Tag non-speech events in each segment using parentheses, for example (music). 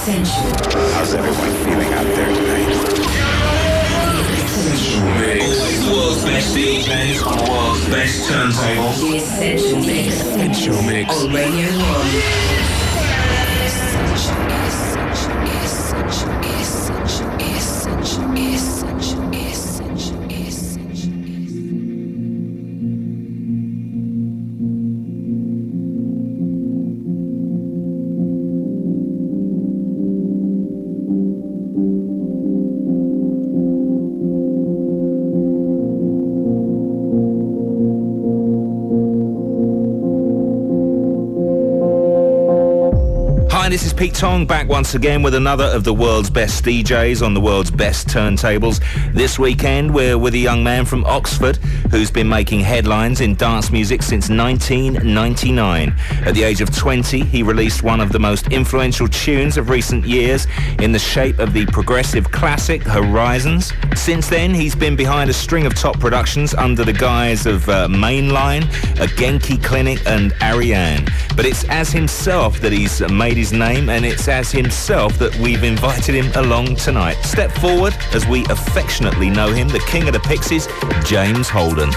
Essential. How's everyone feeling out there tonight? Essential Mix. The world's best DJs on the world's best turntables. The Essential Mix. Essential Mix. On Radio 1. Hi, Tong back once again with another of the world's best DJs on the world's best turntables. This weekend we're with a young man from Oxford who's been making headlines in dance music since 1999. At the age of 20, he released one of the most influential tunes of recent years in the shape of the progressive classic Horizons. Since then, he's been behind a string of top productions under the guise of uh, Mainline, a Genki Clinic and Ariane. But it's as himself that he's made his name and it's as himself that we've invited him along tonight. Step forward as we affectionately know him, the king of the pixies, James Holden.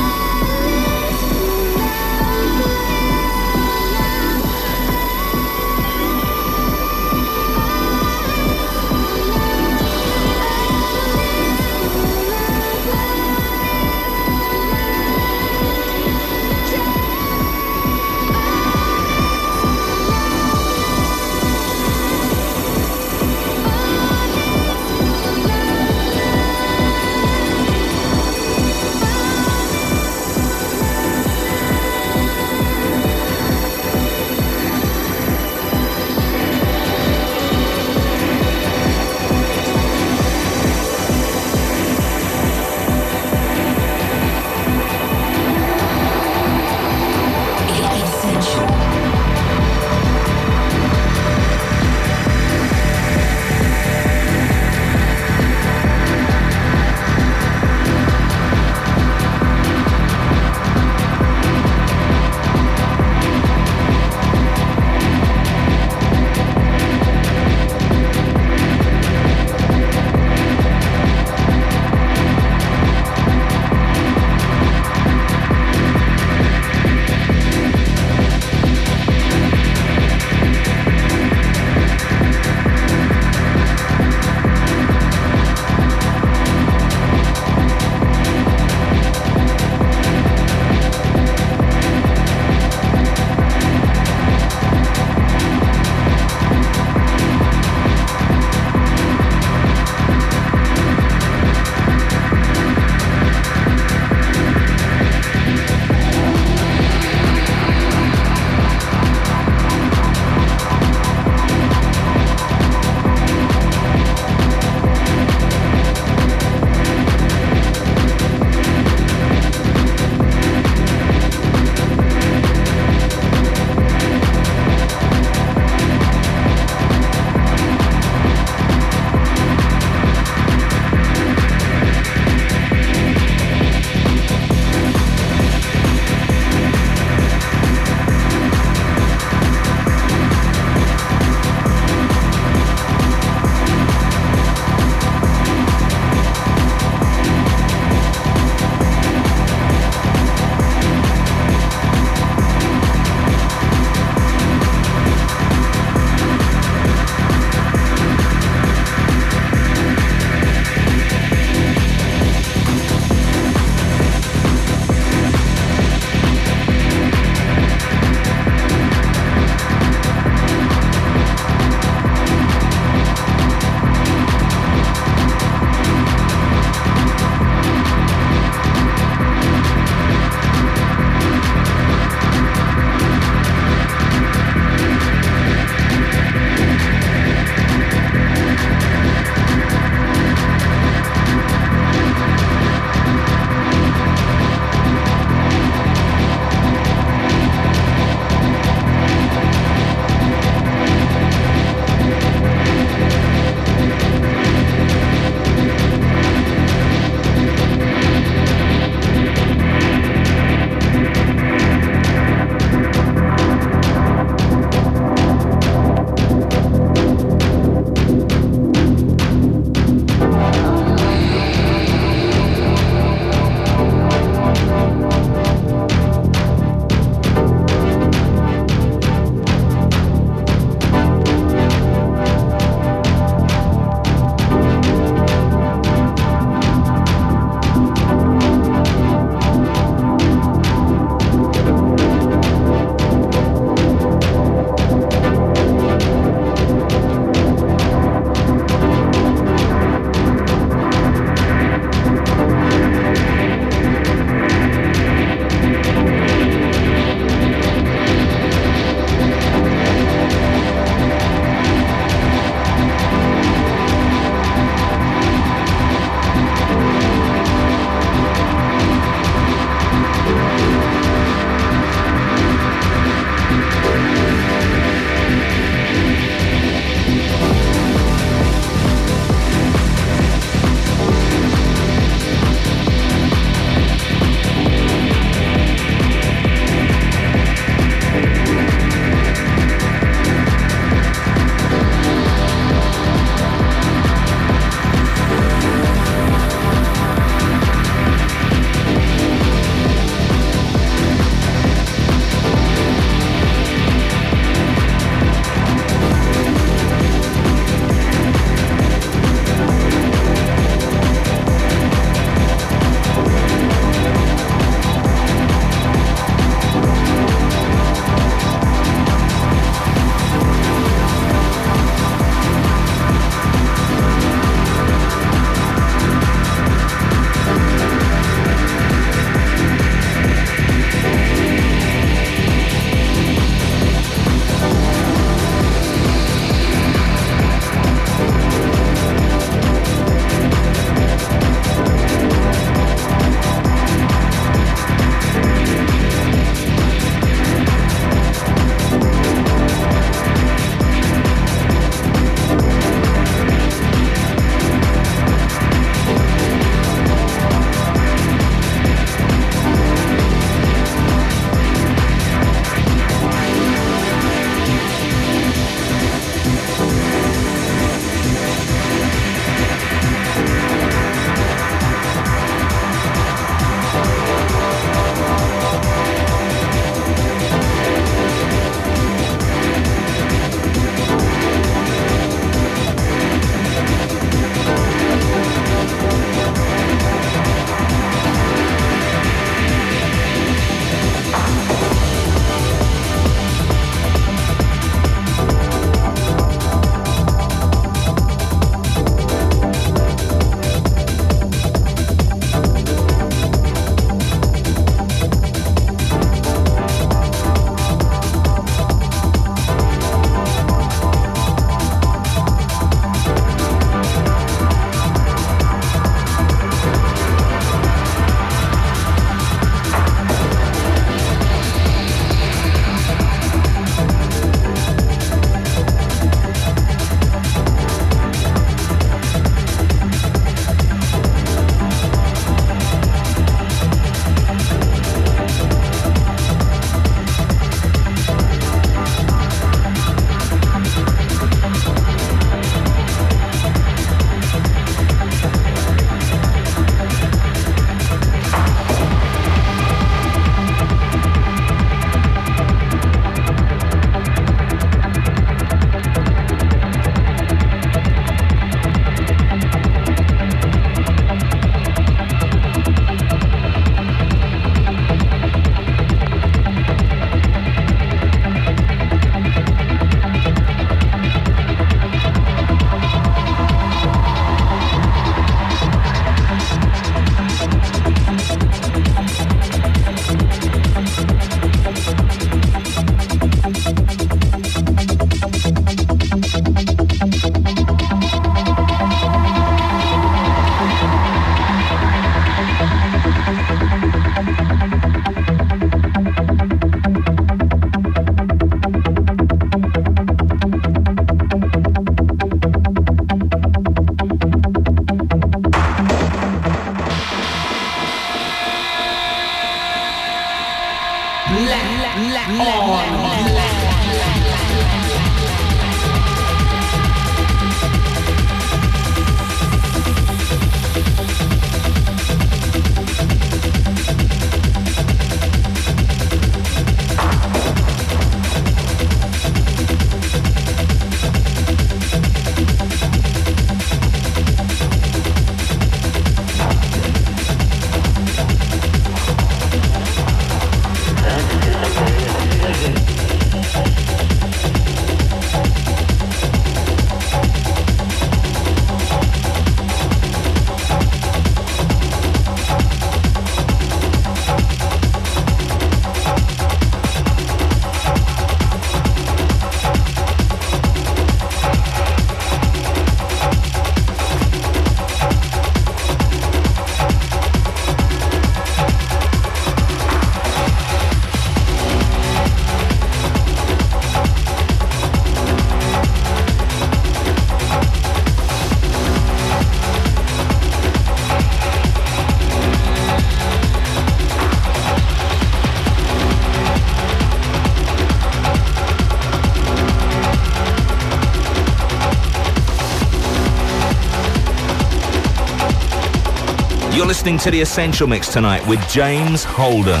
listening to The Essential Mix tonight with James Holden.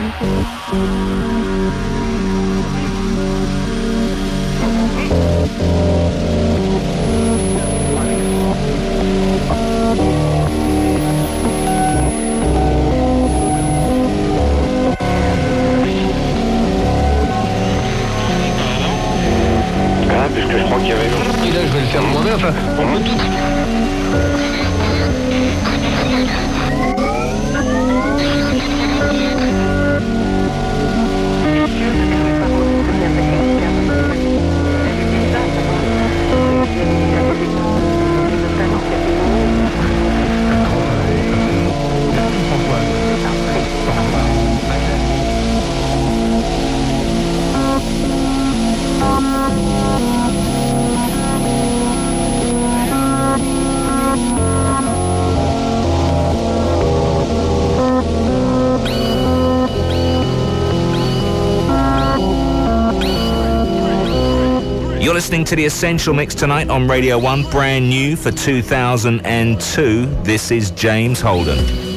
Thank you. listening to The Essential Mix tonight on Radio 1, brand new for 2002. This is James Holden.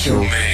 Essential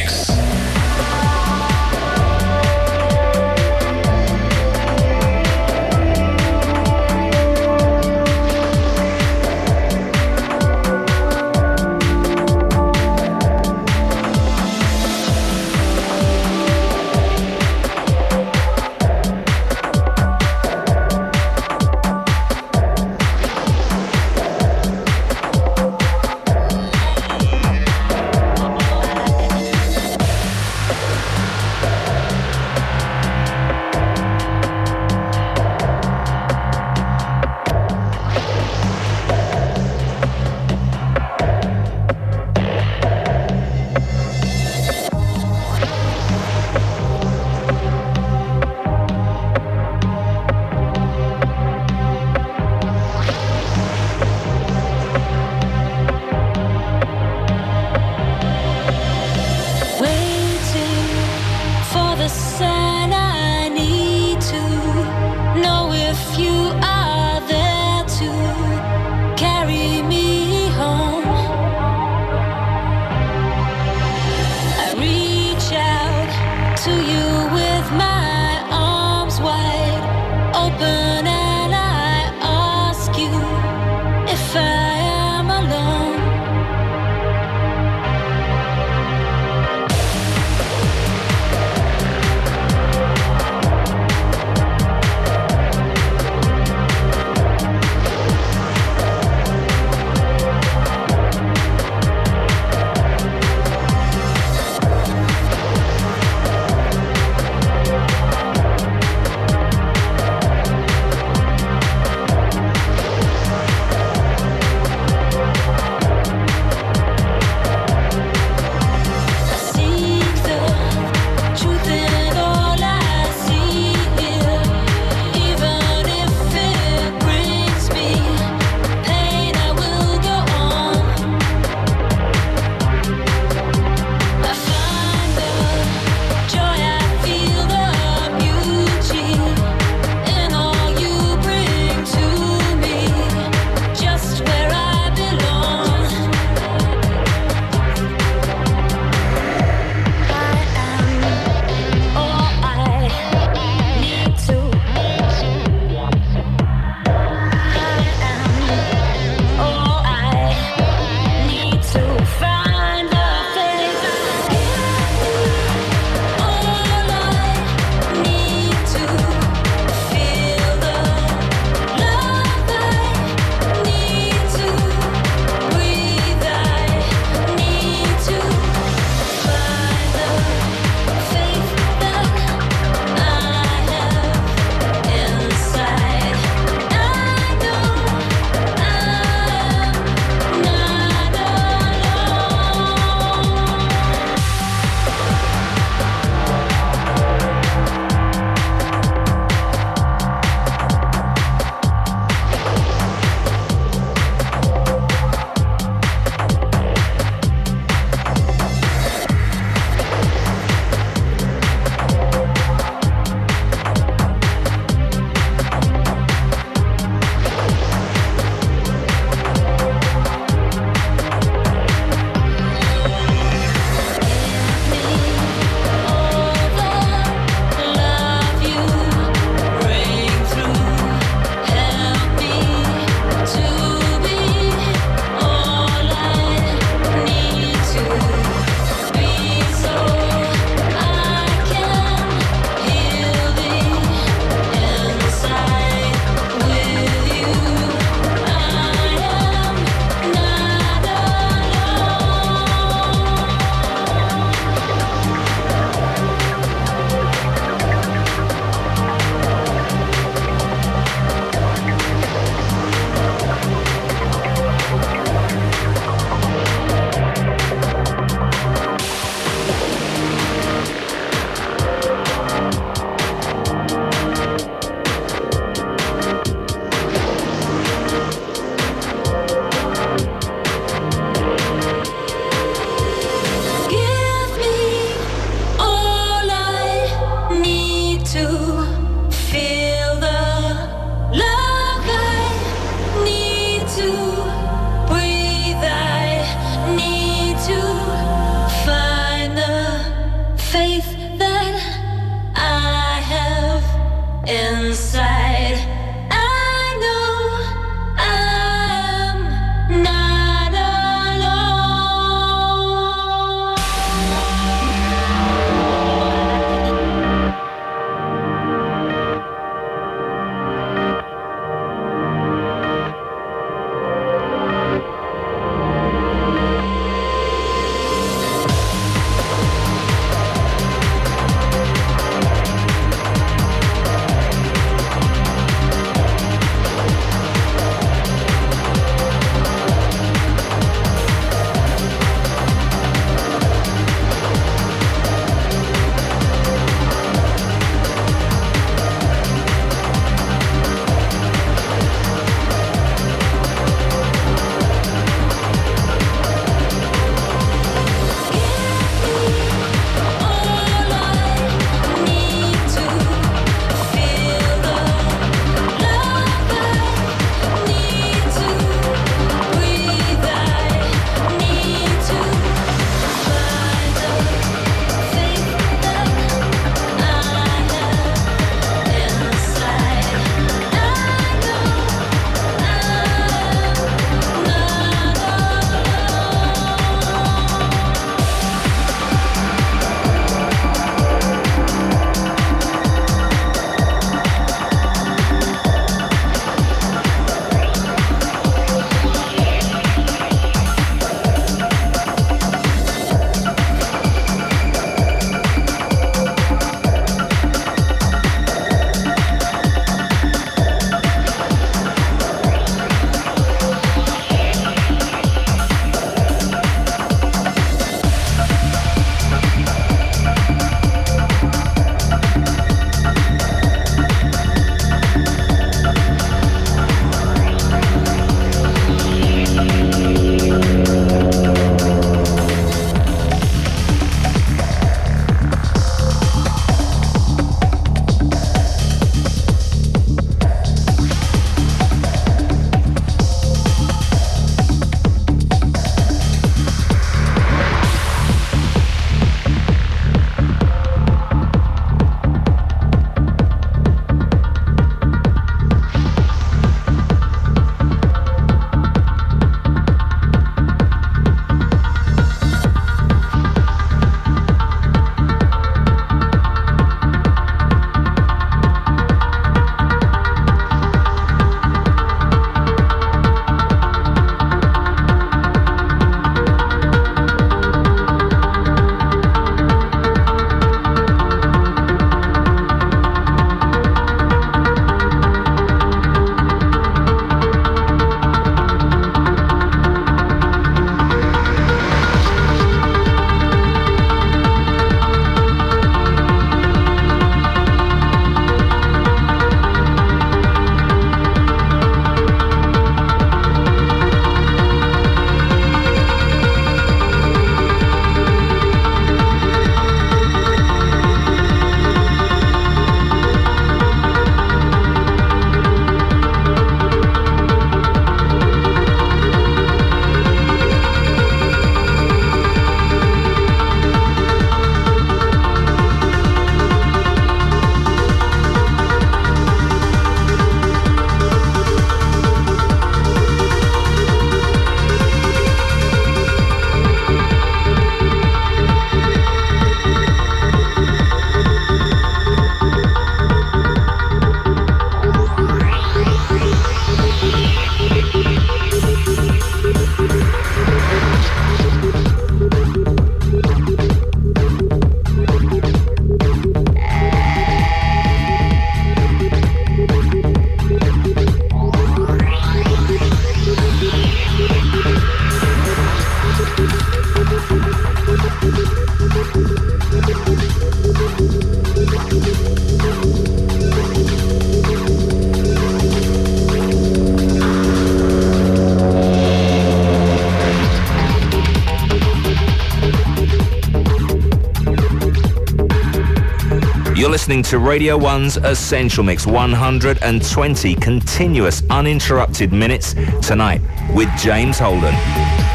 listening to Radio 1's Essential Mix 120 continuous uninterrupted minutes tonight with James Holden.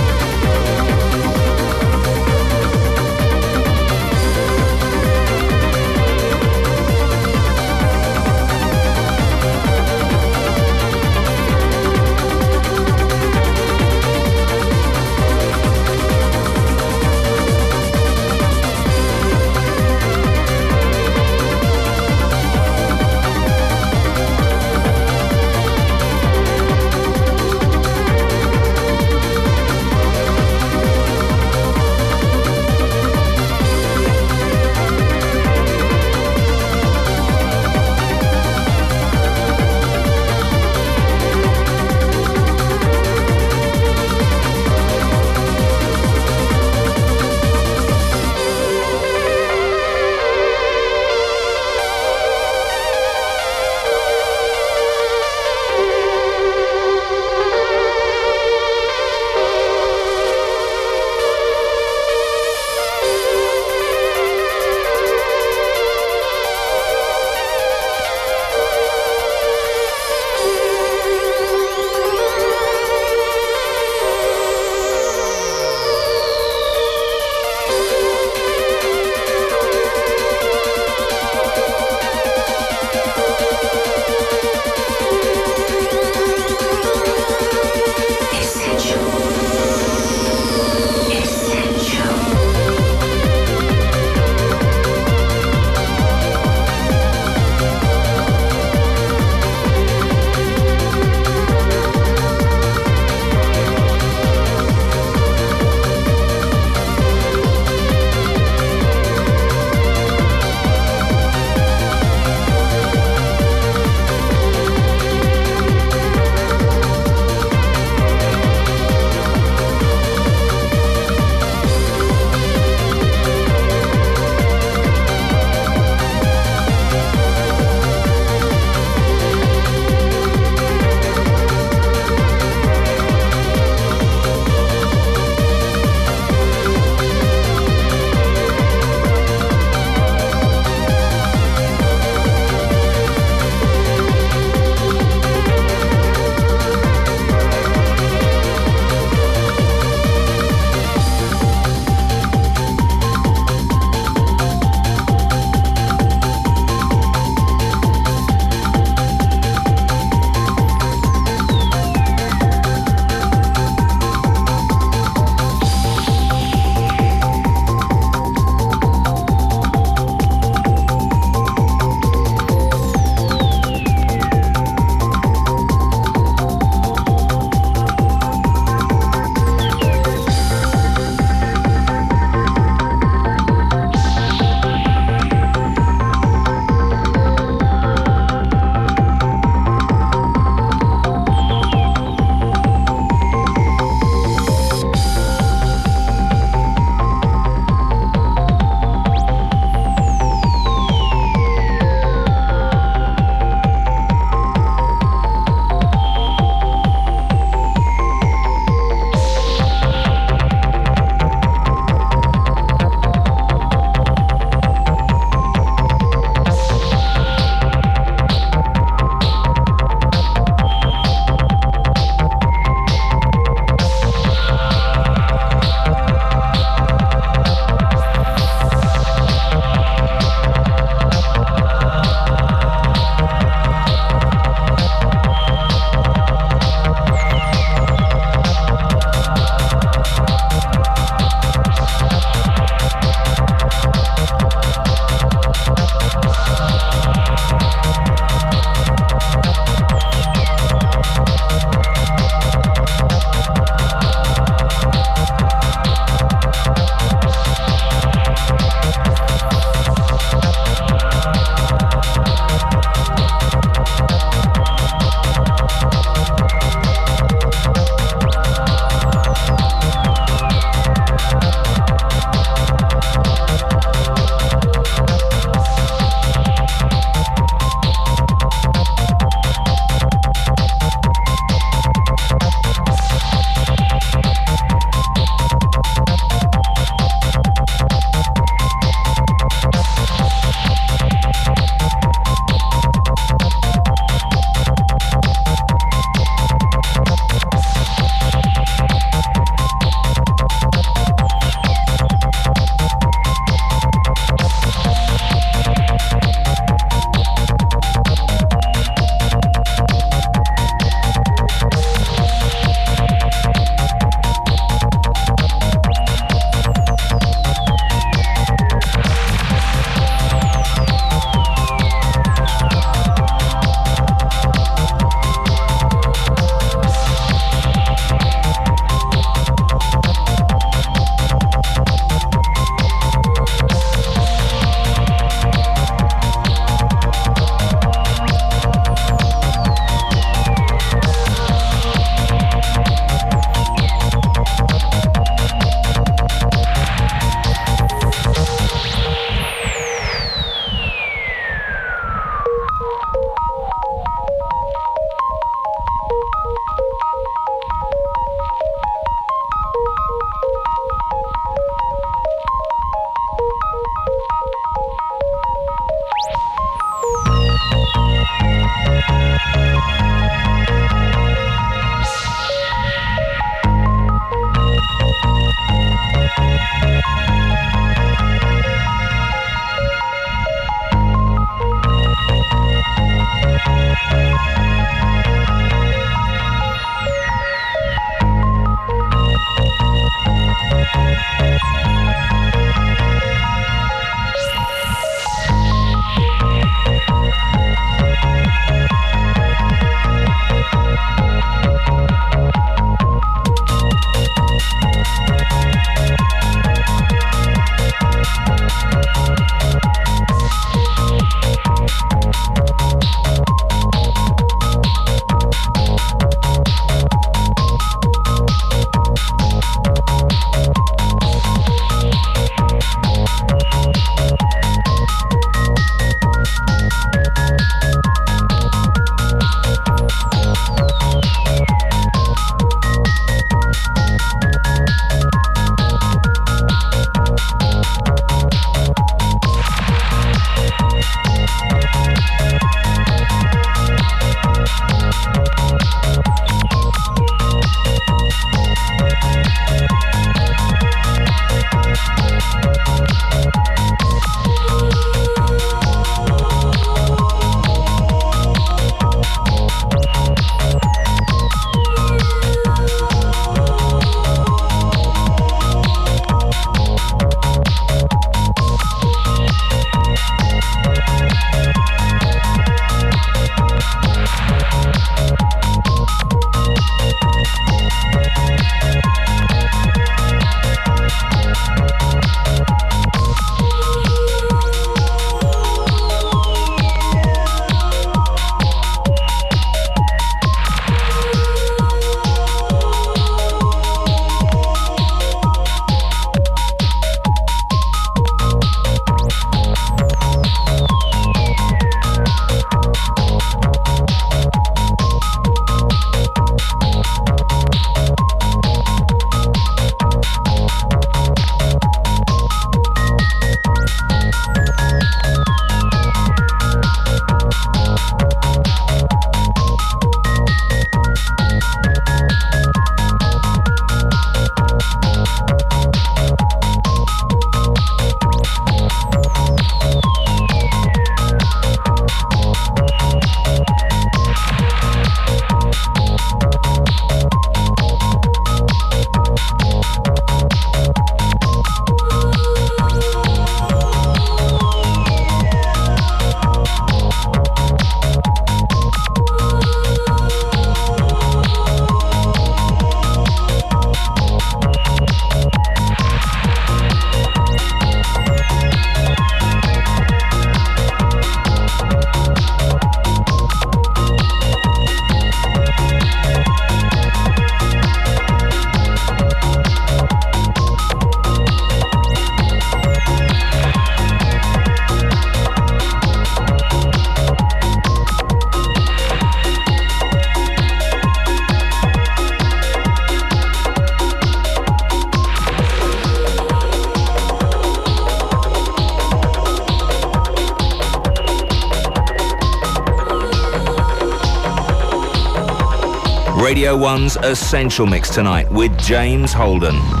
Radio 1's Essential Mix tonight with James Holden.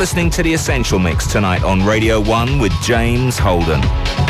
Listening to The Essential Mix tonight on Radio 1 with James Holden.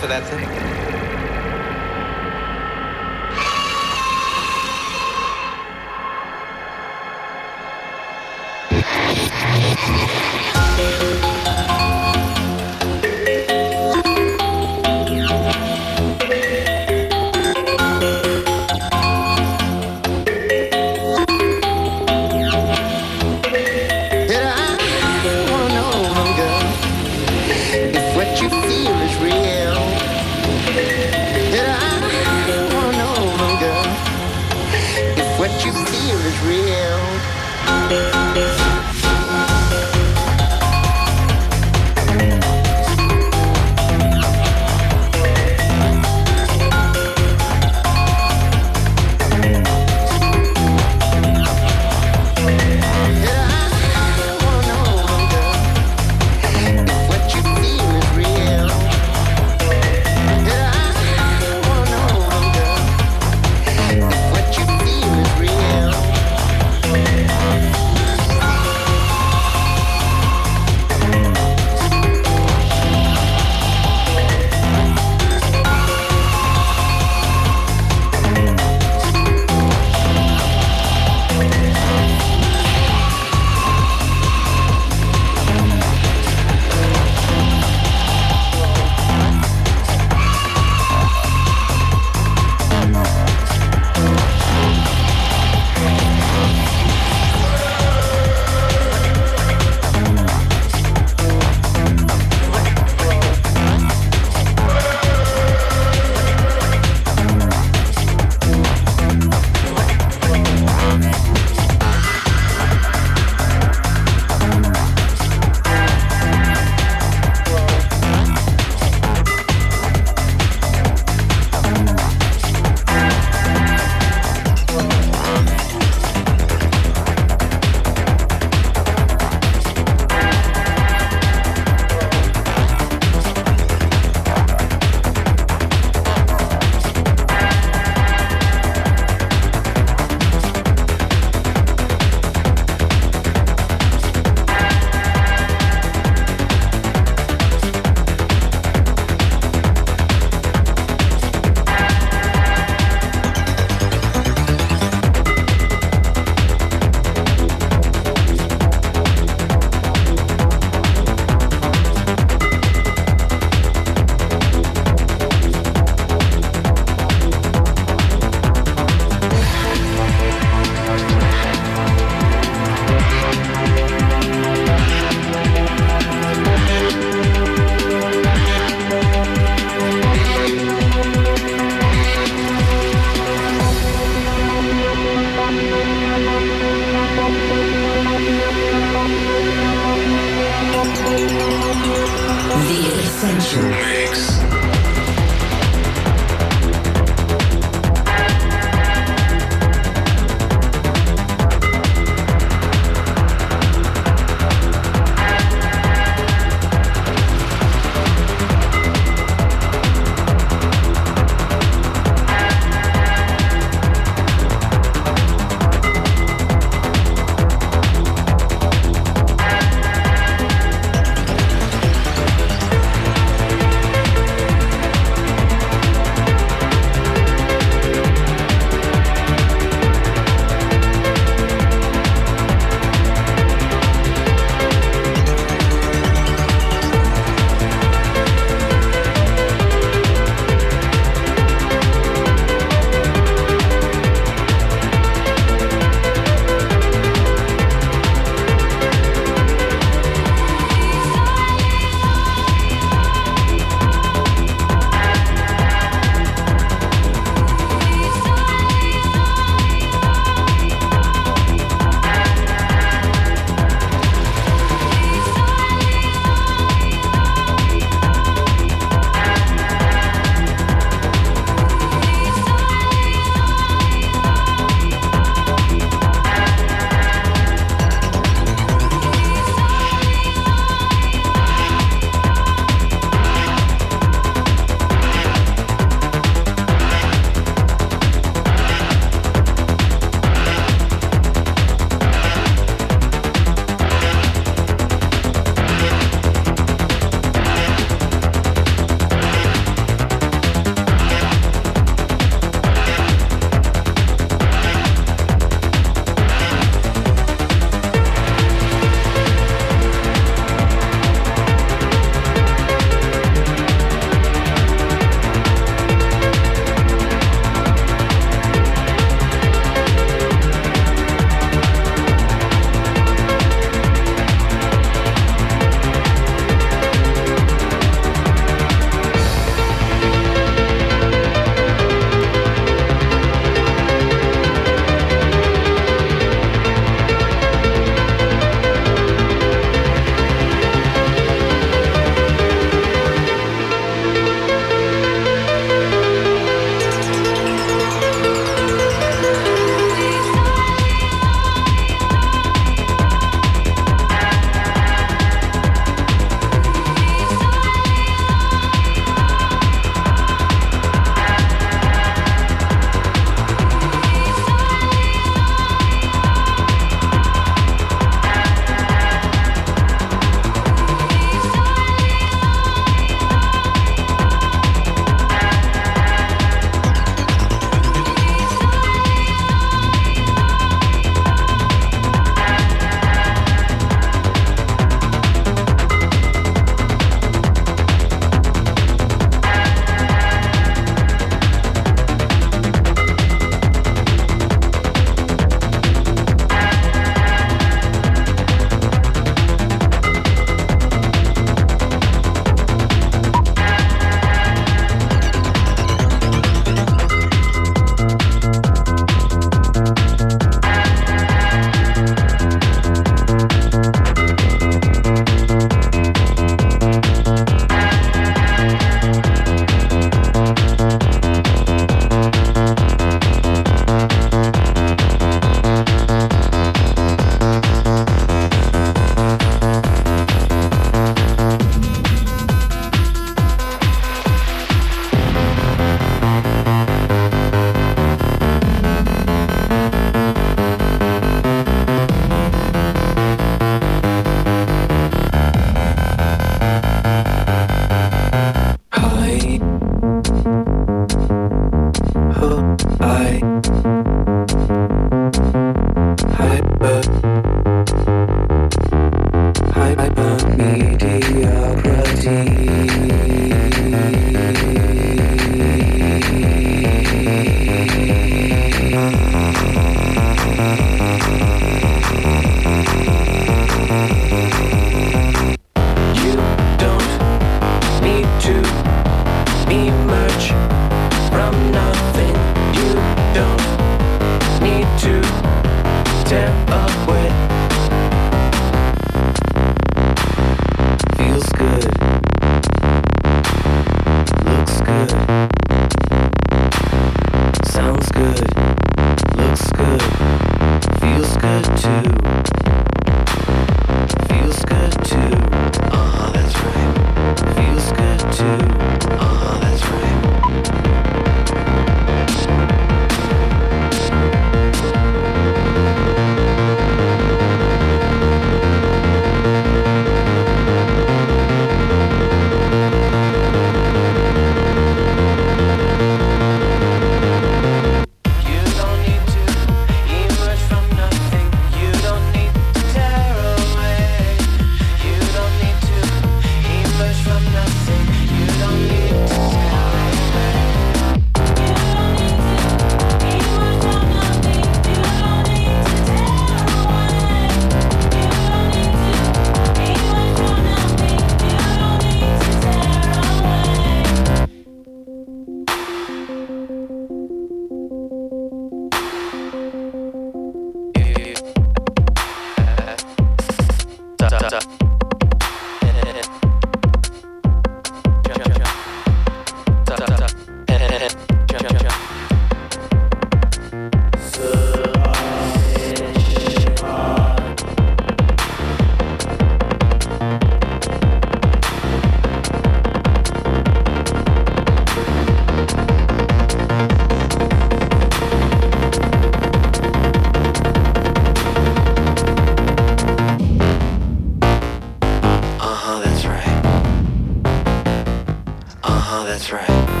That's right.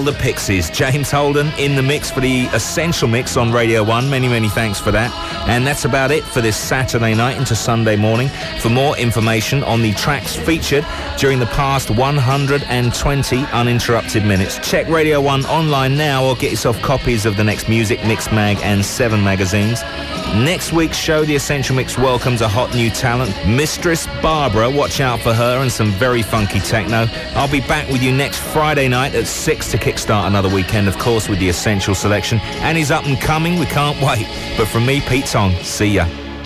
Hail the Pixies. James Holden in the mix for the Essential Mix on Radio 1. Many, many thanks for that. And that's about it for this Saturday night into Sunday morning. For more information on the tracks featured during the past 120 uninterrupted minutes, check Radio 1 online now or get yourself copies of the next Muzik Mix Mag and 7 magazines. Next week's show, The Essential Mix welcomes a hot new talent, Mistress Barbara. Watch out for her and some very funky techno. I'll be back with you next Friday night at 6 to kickstart another weekend, of course, with the Essential Selection. And he's up and coming. We can't (laughs) wait. But from me, Pete Tong, see ya.